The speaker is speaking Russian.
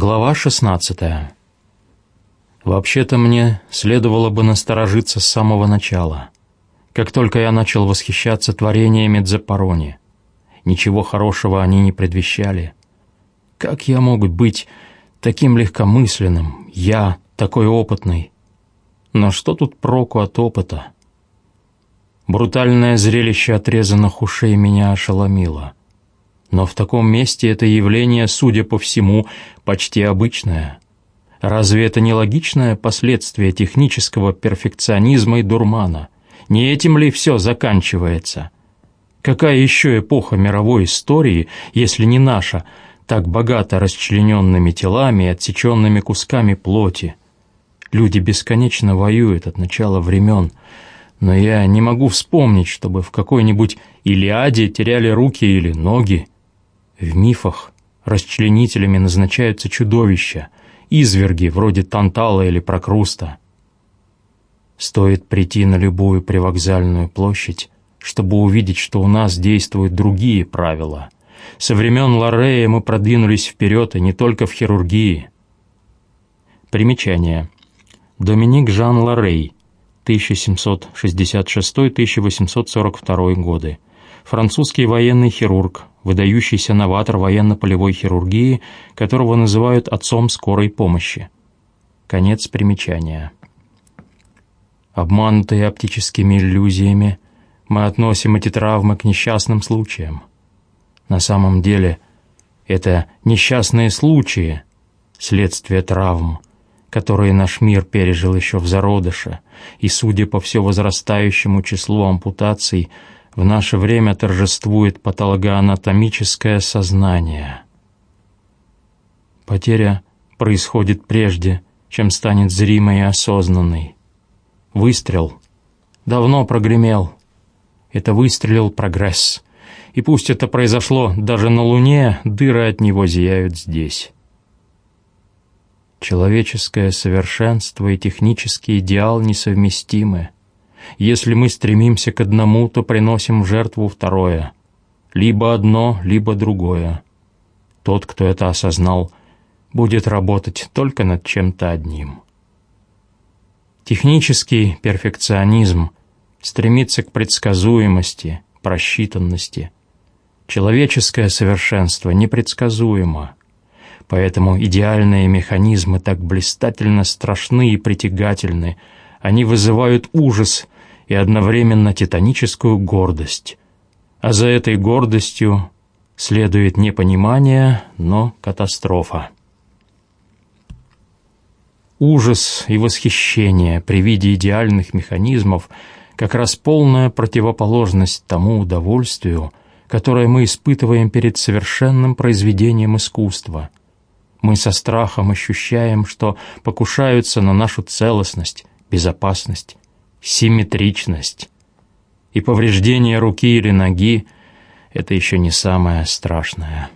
Глава 16. Вообще-то мне следовало бы насторожиться с самого начала, как только я начал восхищаться творениями Дзапарони. Ничего хорошего они не предвещали. Как я мог быть таким легкомысленным, я такой опытный? Но что тут проку от опыта? Брутальное зрелище отрезанных ушей меня ошеломило — но в таком месте это явление, судя по всему, почти обычное. Разве это не логичное последствие технического перфекционизма и дурмана? Не этим ли все заканчивается? Какая еще эпоха мировой истории, если не наша, так богата расчлененными телами и отсеченными кусками плоти? Люди бесконечно воюют от начала времен, но я не могу вспомнить, чтобы в какой-нибудь Илиаде теряли руки или ноги. В мифах расчленителями назначаются чудовища, изверги вроде Тантала или Прокруста. Стоит прийти на любую привокзальную площадь, чтобы увидеть, что у нас действуют другие правила. Со времен Лорея мы продвинулись вперед, и не только в хирургии. Примечание. Доминик Жан Лорей, 1766-1842 годы. Французский военный хирург, выдающийся новатор военно-полевой хирургии, которого называют отцом скорой помощи. Конец примечания. Обманутые оптическими иллюзиями, мы относим эти травмы к несчастным случаям. На самом деле это несчастные случаи, следствие травм, которые наш мир пережил еще в зародыше, и, судя по все возрастающему числу ампутаций, в наше время торжествует патологоанатомическое сознание. Потеря происходит прежде, чем станет зримой и осознанной. Выстрел давно прогремел. Это выстрелил прогресс. И пусть это произошло даже на Луне, дыры от него зияют здесь. Человеческое совершенство и технический идеал несовместимы. Если мы стремимся к одному, то приносим в жертву второе. Либо одно, либо другое. Тот, кто это осознал, будет работать только над чем-то одним. Технический перфекционизм стремится к предсказуемости, просчитанности. Человеческое совершенство непредсказуемо. Поэтому идеальные механизмы так блистательно страшны и притягательны – они вызывают ужас и одновременно титаническую гордость. А за этой гордостью следует не понимание, но катастрофа. Ужас и восхищение при виде идеальных механизмов как раз полная противоположность тому удовольствию, которое мы испытываем перед совершенным произведением искусства. Мы со страхом ощущаем, что покушаются на нашу целостность, безопасность, симметричность. И повреждение руки или ноги — это еще не самое страшное.